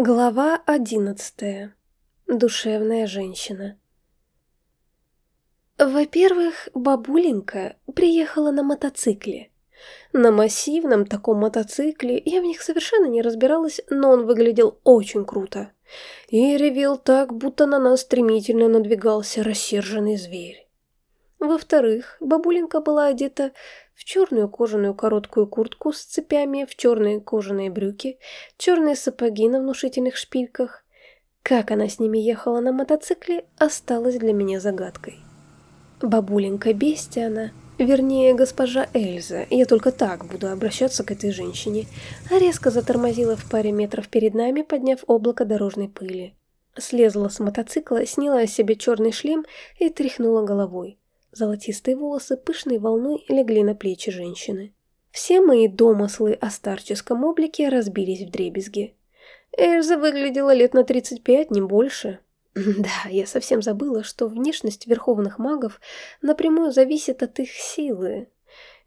Глава одиннадцатая. Душевная женщина. Во-первых, бабуленька приехала на мотоцикле. На массивном таком мотоцикле я в них совершенно не разбиралась, но он выглядел очень круто. И ревел так, будто на нас стремительно надвигался рассерженный зверь. Во-вторых, бабуленька была одета в черную кожаную короткую куртку с цепями, в черные кожаные брюки, черные сапоги на внушительных шпильках. Как она с ними ехала на мотоцикле, осталось для меня загадкой. Бабуленька Бестиана, вернее госпожа Эльза, я только так буду обращаться к этой женщине, а резко затормозила в паре метров перед нами, подняв облако дорожной пыли. Слезла с мотоцикла, сняла с себя черный шлем и тряхнула головой. Золотистые волосы пышной волной легли на плечи женщины. Все мои домыслы о старческом облике разбились в дребезги. Эльза выглядела лет на 35, не больше. Да, я совсем забыла, что внешность верховных магов напрямую зависит от их силы.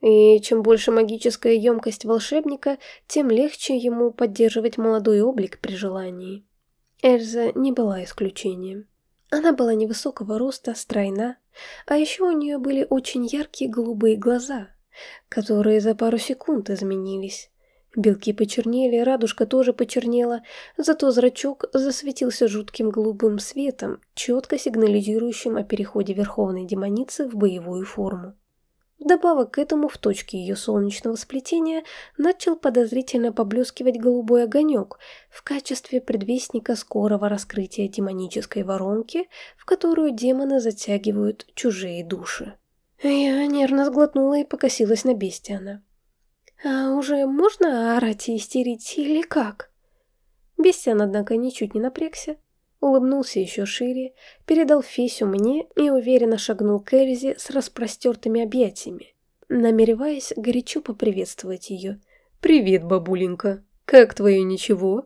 И чем больше магическая емкость волшебника, тем легче ему поддерживать молодой облик при желании. Эльза не была исключением. Она была невысокого роста, стройна, а еще у нее были очень яркие голубые глаза, которые за пару секунд изменились. Белки почернели, радужка тоже почернела, зато зрачок засветился жутким голубым светом, четко сигнализирующим о переходе верховной демоницы в боевую форму. Вдобавок к этому в точке ее солнечного сплетения начал подозрительно поблескивать голубой огонек в качестве предвестника скорого раскрытия демонической воронки, в которую демоны затягивают чужие души. Я нервно сглотнула и покосилась на Бестиана. «А уже можно орать и истерить или как?» Бестиан, однако, ничуть не напрягся, улыбнулся еще шире, передал Фесю мне и уверенно шагнул к Эльзе с распростертыми объятиями, намереваясь горячо поприветствовать ее. «Привет, бабуленька! Как твое ничего?»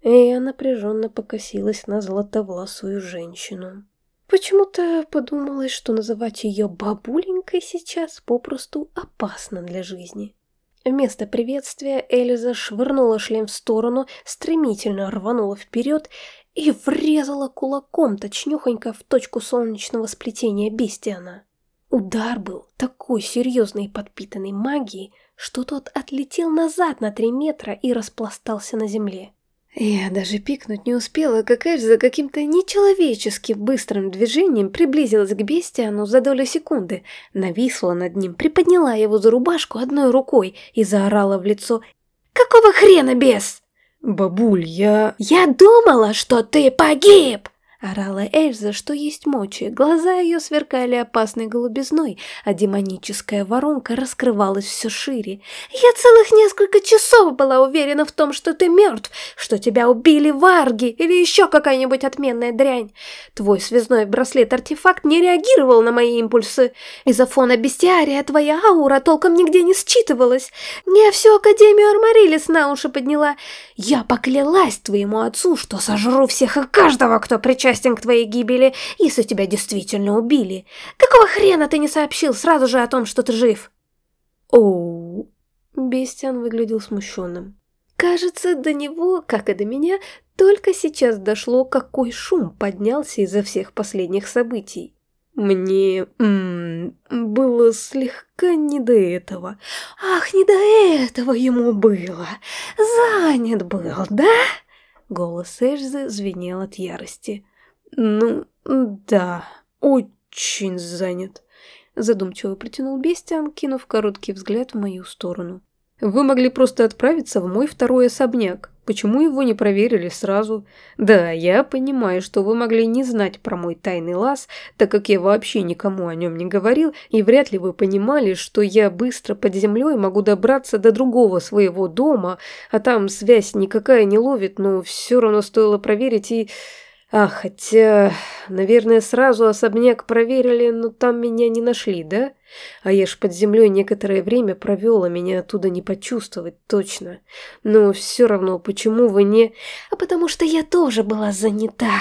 И я напряженно покосилась на золотовласую женщину. Почему-то подумалось, что называть ее бабуленькой сейчас попросту опасно для жизни. Вместо приветствия Эльза швырнула шлем в сторону, стремительно рванула вперед и врезала кулаком точнёхонько в точку солнечного сплетения Бестиана. Удар был такой серьезный и подпитанный магией, что тот отлетел назад на три метра и распластался на земле. Я даже пикнуть не успела, как Эльза каким-то нечеловечески быстрым движением приблизилась к Бестиану за долю секунды, нависла над ним, приподняла его за рубашку одной рукой и заорала в лицо «Какого хрена, бес?» «Бабуль, я...» «Я думала, что ты погиб!» Орала Эльза, что есть мочи, глаза ее сверкали опасной голубизной, а демоническая воронка раскрывалась все шире. «Я целых несколько часов была уверена в том, что ты мертв, что тебя убили варги или еще какая-нибудь отменная дрянь. Твой связной браслет-артефакт не реагировал на мои импульсы. Из-за фона бестиария твоя аура толком нигде не считывалась. Я всю Академию Армарилис на уши подняла. Я поклялась твоему отцу, что сожру всех и каждого, кто причастен причастен к твоей гибели, если тебя действительно убили. Какого хрена ты не сообщил сразу же о том, что ты жив?» «Оу...» Бестиан выглядел смущенным. Кажется, до него, как и до меня, только сейчас дошло, какой шум поднялся из-за всех последних событий. Мне м -м, было слегка не до этого. Ах, не до этого ему было. Занят был, да? Голос Эшзы звенел от ярости. «Ну, да, очень занят», — задумчиво протянул Бестиан, кинув короткий взгляд в мою сторону. «Вы могли просто отправиться в мой второй особняк. Почему его не проверили сразу? Да, я понимаю, что вы могли не знать про мой тайный лаз, так как я вообще никому о нем не говорил, и вряд ли вы понимали, что я быстро под землей могу добраться до другого своего дома, а там связь никакая не ловит, но все равно стоило проверить и... А, хотя, наверное, сразу особняк проверили, но там меня не нашли, да? А я ж под землей некоторое время провел, а меня оттуда не почувствовать точно. Но все равно, почему вы не... А потому что я тоже была занята.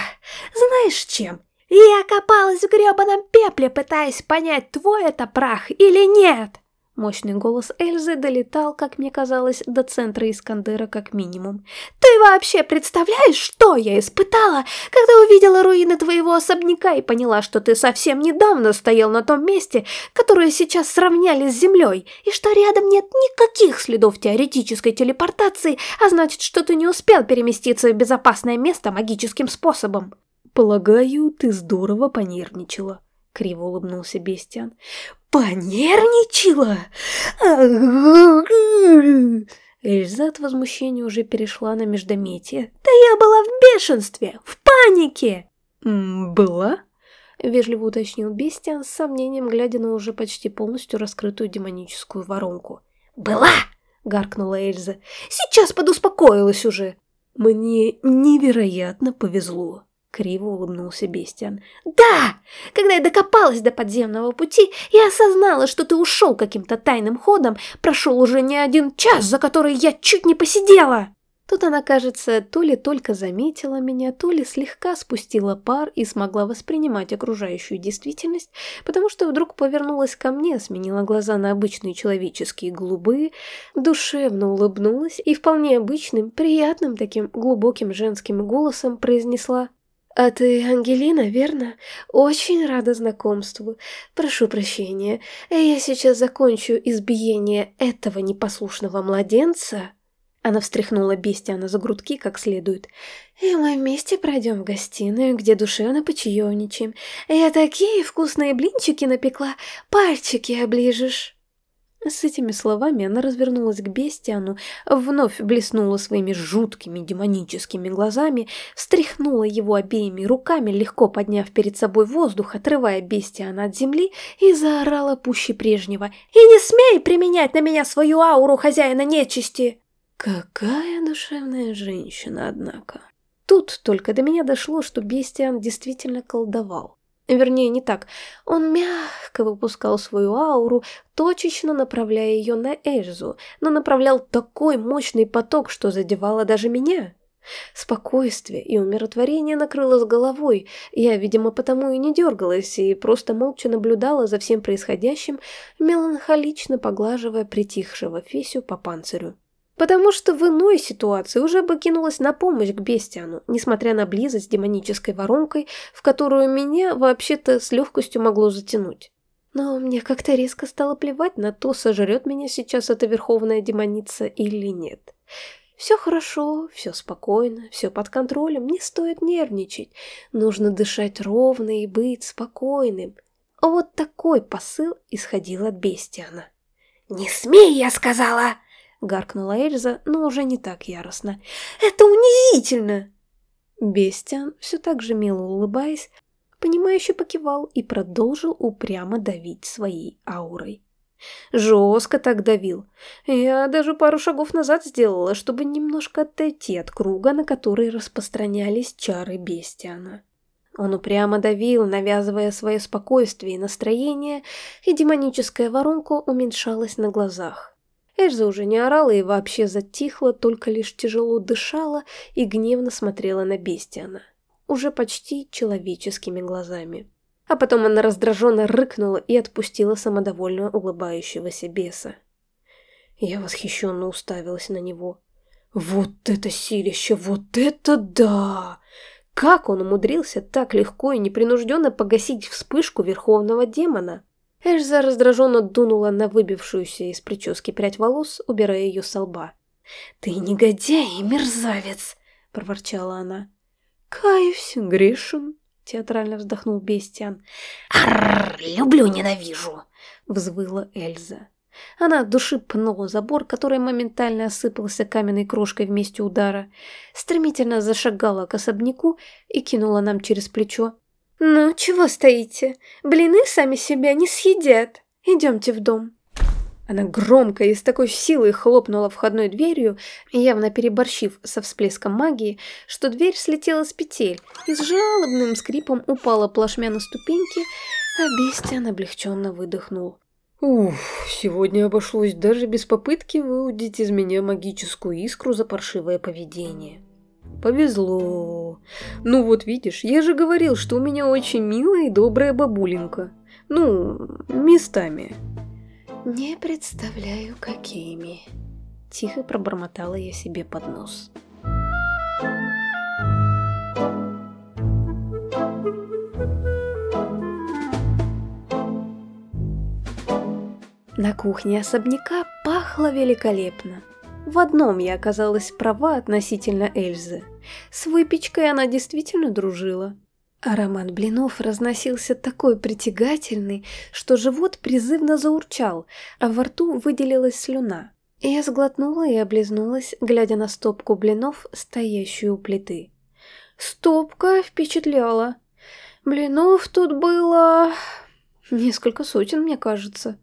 Знаешь чем? Я копалась в гребаном пепле, пытаясь понять, твой это прах или нет. Мощный голос Эльзы долетал, как мне казалось, до центра Искандера как минимум. «Ты вообще представляешь, что я испытала, когда увидела руины твоего особняка и поняла, что ты совсем недавно стоял на том месте, которое сейчас сравняли с землей, и что рядом нет никаких следов теоретической телепортации, а значит, что ты не успел переместиться в безопасное место магическим способом?» «Полагаю, ты здорово понервничала», — криво улыбнулся Бестиан. «Понервничала?» Эльза от возмущения уже перешла на междометие. «Да я была в бешенстве, в панике!» «Была?» — вежливо уточнил Бестиан с сомнением, глядя на уже почти полностью раскрытую демоническую воронку. «Была!» — гаркнула Эльза. «Сейчас подуспокоилась уже!» «Мне невероятно повезло!» Криво улыбнулся Бестиан. «Да! Когда я докопалась до подземного пути и осознала, что ты ушел каким-то тайным ходом, прошел уже не один час, за который я чуть не посидела!» Тут она, кажется, то ли только заметила меня, то ли слегка спустила пар и смогла воспринимать окружающую действительность, потому что вдруг повернулась ко мне, сменила глаза на обычные человеческие голубые, душевно улыбнулась и вполне обычным, приятным таким глубоким женским голосом произнесла «А ты Ангелина, верно? Очень рада знакомству. Прошу прощения, я сейчас закончу избиение этого непослушного младенца». Она встряхнула Бестиана за грудки как следует. «И мы вместе пройдем в гостиную, где душевно почаевничаем. Я такие вкусные блинчики напекла, пальчики оближешь». С этими словами она развернулась к Бестиану, вновь блеснула своими жуткими демоническими глазами, встряхнула его обеими руками, легко подняв перед собой воздух, отрывая Бестиана от земли, и заорала пуще прежнего. «И не смей применять на меня свою ауру хозяина нечисти!» Какая душевная женщина, однако. Тут только до меня дошло, что Бестиан действительно колдовал. Вернее, не так. Он мягко выпускал свою ауру, точечно направляя ее на Эльзу, но направлял такой мощный поток, что задевало даже меня. Спокойствие и умиротворение накрыло с головой. Я, видимо, потому и не дергалась, и просто молча наблюдала за всем происходящим, меланхолично поглаживая притихшего Фесю по панцирю. Потому что в иной ситуации уже бы кинулась на помощь к Бестиану, несмотря на близость с демонической воронкой, в которую меня вообще-то с легкостью могло затянуть. Но мне как-то резко стало плевать на то, сожрет меня сейчас эта верховная демоница или нет. Все хорошо, все спокойно, все под контролем, не стоит нервничать. Нужно дышать ровно и быть спокойным. Вот такой посыл исходил от Бестиана. «Не смей, я сказала!» — гаркнула Эльза, но уже не так яростно. «Это унизительно!» Бестиан, все так же мило улыбаясь, понимающе покивал и продолжил упрямо давить своей аурой. Жестко так давил. Я даже пару шагов назад сделала, чтобы немножко отойти от круга, на который распространялись чары Бестиана. Он упрямо давил, навязывая свое спокойствие и настроение, и демоническая воронка уменьшалась на глазах. Эльза уже не орала и вообще затихла, только лишь тяжело дышала и гневно смотрела на Бестиана. Уже почти человеческими глазами. А потом она раздраженно рыкнула и отпустила самодовольно улыбающегося беса. Я восхищенно уставилась на него. Вот это силище, вот это да! Как он умудрился так легко и непринужденно погасить вспышку верховного демона? Эшза раздраженно дунула на выбившуюся из прически прядь волос, убирая ее со лба. «Ты негодяй и мерзавец!» – проворчала она. «Каюсь, грешен!» – театрально вздохнул Бестиан. «Арррр, люблю, ненавижу!» – взвыла Эльза. Она от души пнула забор, который моментально осыпался каменной крошкой вместе удара, стремительно зашагала к особняку и кинула нам через плечо. «Ну, чего стоите? Блины сами себя не съедят. Идемте в дом». Она громко и с такой силой хлопнула входной дверью, явно переборщив со всплеском магии, что дверь слетела с петель и с жалобным скрипом упала плашмя на ступеньки, а Бестиан облегченно выдохнул. Ух, сегодня обошлось даже без попытки выудить из меня магическую искру за паршивое поведение. Повезло. Ну вот видишь, я же говорил, что у меня очень милая и добрая бабуленька. Ну, местами. Не представляю, какими. Тихо пробормотала я себе под нос. На кухне особняка пахло великолепно. В одном я оказалась права относительно Эльзы. С выпечкой она действительно дружила. Аромат блинов разносился такой притягательный, что живот призывно заурчал, а во рту выделилась слюна. Я сглотнула и облизнулась, глядя на стопку блинов, стоящую у плиты. Стопка впечатляла. Блинов тут было... несколько сотен, мне кажется.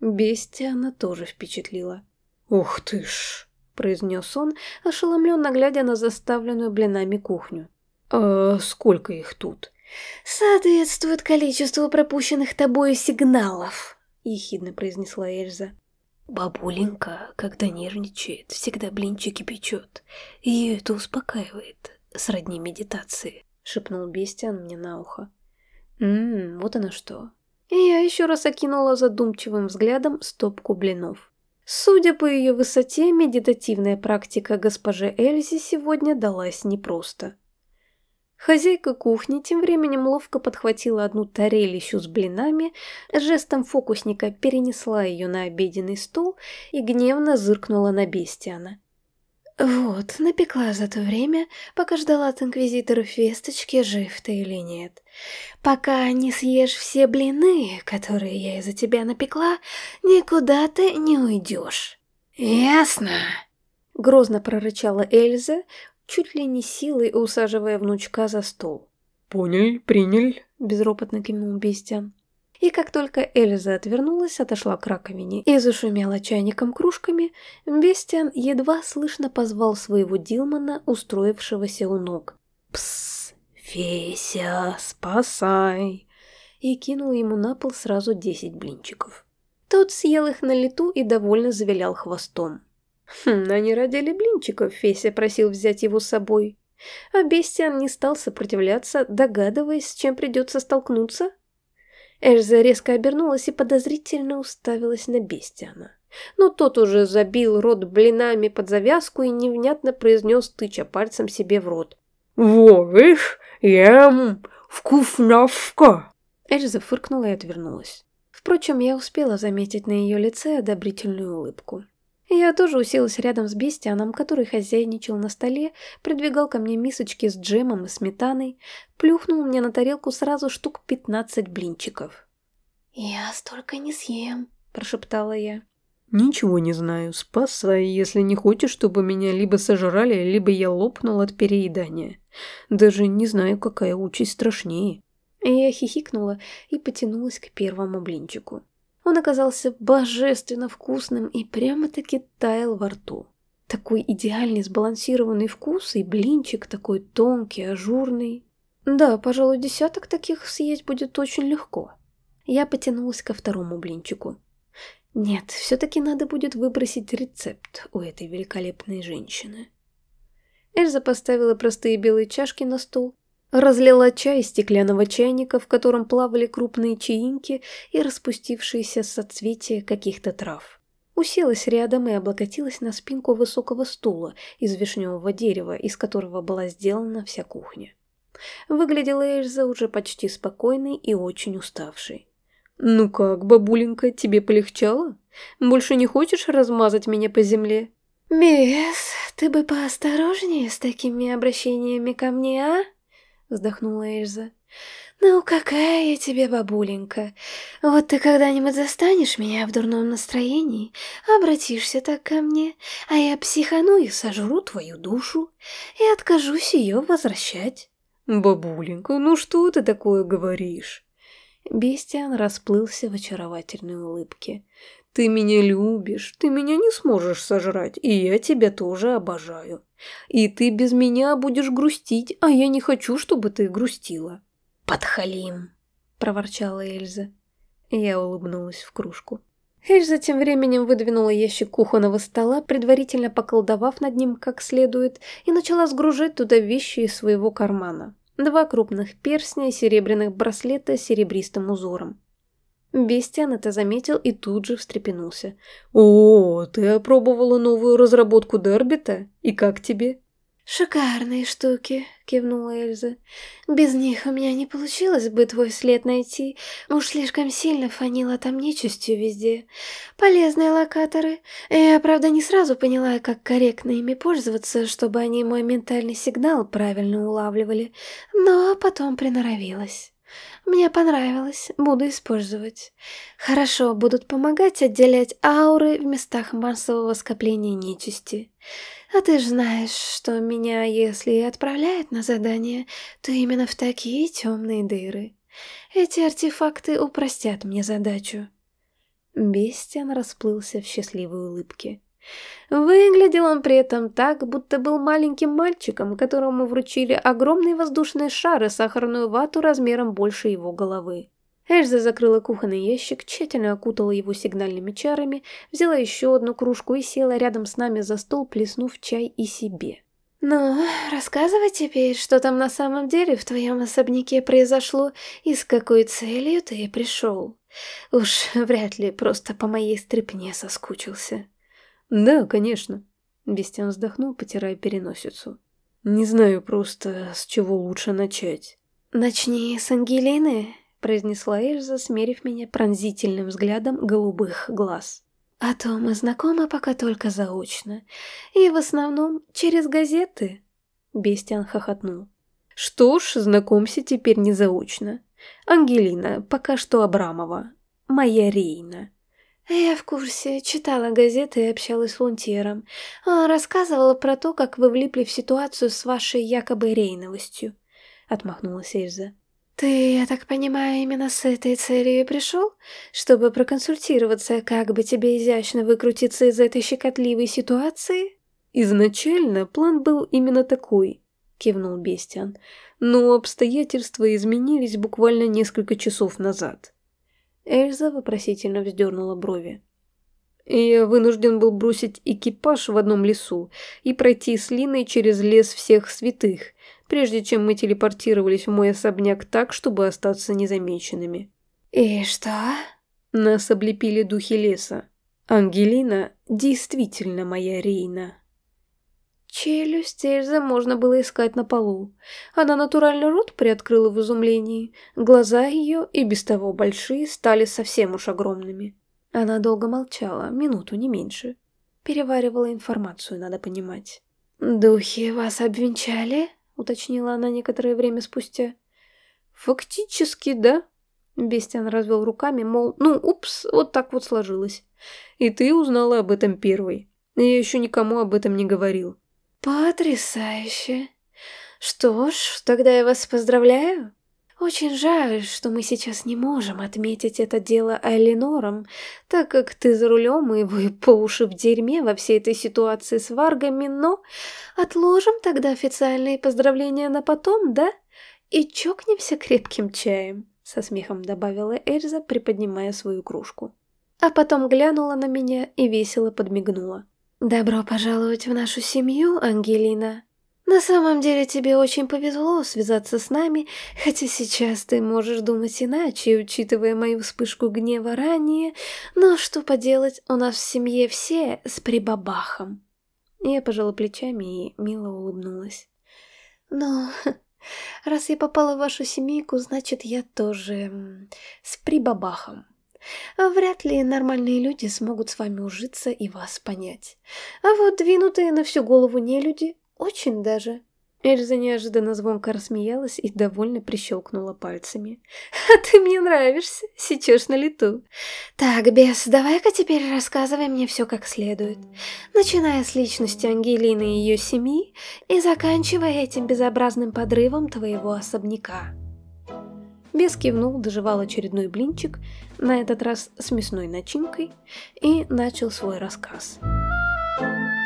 Бестия она тоже впечатлила. «Ух ты ж!» — произнес он, ошеломленно глядя на заставленную блинами кухню. «А сколько их тут?» «Соответствует количеству пропущенных тобою сигналов», — ехидно произнесла Эльза. «Бабуленька, когда нервничает, всегда блинчики печет. Ее это успокаивает, сродни медитации», — шепнул Бестиан мне на ухо. «Ммм, вот оно что». И я еще раз окинула задумчивым взглядом стопку блинов. Судя по ее высоте, медитативная практика госпоже Эльзи сегодня далась непросто. Хозяйка кухни тем временем ловко подхватила одну тарелищу с блинами, жестом фокусника перенесла ее на обеденный стол и гневно зыркнула на Бестиана. «Вот, напекла за то время, пока ждала от инквизиторов весточки, жив ты или нет. Пока не съешь все блины, которые я из-за тебя напекла, никуда ты не уйдешь». «Ясно», — грозно прорычала Эльза, чуть ли не силой усаживая внучка за стол. «Понял, принял», — безропотно кивнул Бестиан. И как только Эльза отвернулась, отошла к раковине и зашумела чайником кружками, Бестиан едва слышно позвал своего Дилмана, устроившегося у ног. «Псс, Феся, спасай!» и кинул ему на пол сразу десять блинчиков. Тот съел их на лету и довольно завилял хвостом. Хм, они родили блинчиков, Феся просил взять его с собой. А Бестиан не стал сопротивляться, догадываясь, с чем придется столкнуться. Эльза резко обернулась и подозрительно уставилась на Бестиана. Но тот уже забил рот блинами под завязку и невнятно произнес, тыча пальцем себе в рот. «Во, видишь, ем, вкусновка!» Эльза фыркнула и отвернулась. Впрочем, я успела заметить на ее лице одобрительную улыбку. Я тоже уселась рядом с Бестианом, который хозяйничал на столе, придвигал ко мне мисочки с джемом и сметаной, плюхнул мне на тарелку сразу штук пятнадцать блинчиков. «Я столько не съем», – прошептала я. «Ничего не знаю. Спасай, если не хочешь, чтобы меня либо сожрали, либо я лопнул от переедания. Даже не знаю, какая участь страшнее». Я хихикнула и потянулась к первому блинчику. Он оказался божественно вкусным и прямо-таки таял во рту. Такой идеальный сбалансированный вкус и блинчик такой тонкий, ажурный. Да, пожалуй, десяток таких съесть будет очень легко. Я потянулась ко второму блинчику. Нет, все-таки надо будет выбросить рецепт у этой великолепной женщины. Эльза поставила простые белые чашки на стол, Разлила чай из стеклянного чайника, в котором плавали крупные чаинки и распустившиеся соцветия каких-то трав. Уселась рядом и облокотилась на спинку высокого стула из вишневого дерева, из которого была сделана вся кухня. Выглядела Эльза уже почти спокойной и очень уставшей. «Ну как, бабуленька, тебе полегчало? Больше не хочешь размазать меня по земле?» «Бес, ты бы поосторожнее с такими обращениями ко мне, а?» Вздохнула Эльза. «Ну, какая я тебе бабуленька. Вот ты когда-нибудь застанешь меня в дурном настроении, обратишься так ко мне, а я психану и сожру твою душу и откажусь ее возвращать». «Бабуленька, ну что ты такое говоришь?» Бестиан расплылся в очаровательной улыбке. «Ты меня любишь, ты меня не сможешь сожрать, и я тебя тоже обожаю. И ты без меня будешь грустить, а я не хочу, чтобы ты грустила». «Подхалим», — проворчала Эльза. Я улыбнулась в кружку. Эльза тем временем выдвинула ящик кухонного стола, предварительно поколдовав над ним как следует, и начала сгружать туда вещи из своего кармана. Два крупных перстня и серебряных браслета с серебристым узором. Бестиан это заметил и тут же встрепенулся. «О, ты опробовала новую разработку Дербита? И как тебе?» «Шикарные штуки», — кивнула Эльза. «Без них у меня не получилось бы твой след найти. Уж слишком сильно фанило там нечистью везде. Полезные локаторы. Я, правда, не сразу поняла, как корректно ими пользоваться, чтобы они мой ментальный сигнал правильно улавливали, но потом приноровилась». Мне понравилось, буду использовать. Хорошо, будут помогать отделять ауры в местах массового скопления нечисти. А ты же знаешь, что меня, если и отправляют на задание, то именно в такие темные дыры. Эти артефакты упростят мне задачу. Бестиан расплылся в счастливой улыбке. Выглядел он при этом так, будто был маленьким мальчиком, которому вручили огромный воздушный шар и сахарную вату размером больше его головы. Эльза закрыла кухонный ящик, тщательно окутала его сигнальными чарами, взяла еще одну кружку и села рядом с нами за стол, плеснув чай и себе. «Ну, рассказывай теперь, что там на самом деле в твоем особняке произошло и с какой целью ты пришел. Уж вряд ли просто по моей стряпне соскучился». «Да, конечно», — Бестиан вздохнул, потирая переносицу. «Не знаю просто, с чего лучше начать». «Начни с Ангелины», — произнесла Эльза, смерив меня пронзительным взглядом голубых глаз. «А то мы знакомы пока только заочно, и в основном через газеты». Бестиан хохотнул. «Что ж, знакомься теперь не заочно. Ангелина, пока что Абрамова, моя Рейна». «Я в курсе, читала газеты и общалась с Лунтьером. Он рассказывал про то, как вы влипли в ситуацию с вашей якобы рейновостью», — отмахнулась Эльза. «Ты, я так понимаю, именно с этой целью и пришел? Чтобы проконсультироваться, как бы тебе изящно выкрутиться из этой щекотливой ситуации?» «Изначально план был именно такой», — кивнул Бестиан, «но обстоятельства изменились буквально несколько часов назад». Эльза вопросительно вздернула брови. Я вынужден был бросить экипаж в одном лесу и пройти с Линой через лес всех святых, прежде чем мы телепортировались в мой особняк так, чтобы остаться незамеченными. «И что?» Нас облепили духи леса. Ангелина действительно моя Рейна. Челюсть Эльзы можно было искать на полу. Она натурально рот приоткрыла в изумлении. Глаза ее, и без того большие, стали совсем уж огромными. Она долго молчала, минуту, не меньше. Переваривала информацию, надо понимать. «Духи вас обвенчали?» — уточнила она некоторое время спустя. «Фактически, да», — Бестиан развел руками, мол, ну, упс, вот так вот сложилось. «И ты узнала об этом первой. Я еще никому об этом не говорил». Потрясающе. Что ж, тогда я вас поздравляю. Очень жаль, что мы сейчас не можем отметить это дело Айленором, так как ты за рулем и вы по уши в дерьме во всей этой ситуации с варгами, но отложим тогда официальные поздравления на потом, да? И чокнемся крепким чаем, со смехом добавила Эльза, приподнимая свою кружку. А потом глянула на меня и весело подмигнула. «Добро пожаловать в нашу семью, Ангелина. На самом деле тебе очень повезло связаться с нами, хотя сейчас ты можешь думать иначе, учитывая мою вспышку гнева ранее, но что поделать, у нас в семье все с прибабахом». Я пожала плечами и мило улыбнулась. «Но раз я попала в вашу семейку, значит, я тоже с прибабахом». А вряд ли нормальные люди смогут с вами ужиться и вас понять. А вот двинутые на всю голову нелюди очень даже. Эльза неожиданно звонко рассмеялась и довольно прищелкнула пальцами. «А ты мне нравишься, сейчас на лету. Так, Бес, давай-ка теперь рассказывай мне все как следует. Начиная с личности Ангелины и ее семьи и заканчивая этим безобразным подрывом твоего особняка». Бес кивнул, доживал очередной блинчик, на этот раз с мясной начинкой, и начал свой рассказ. Thank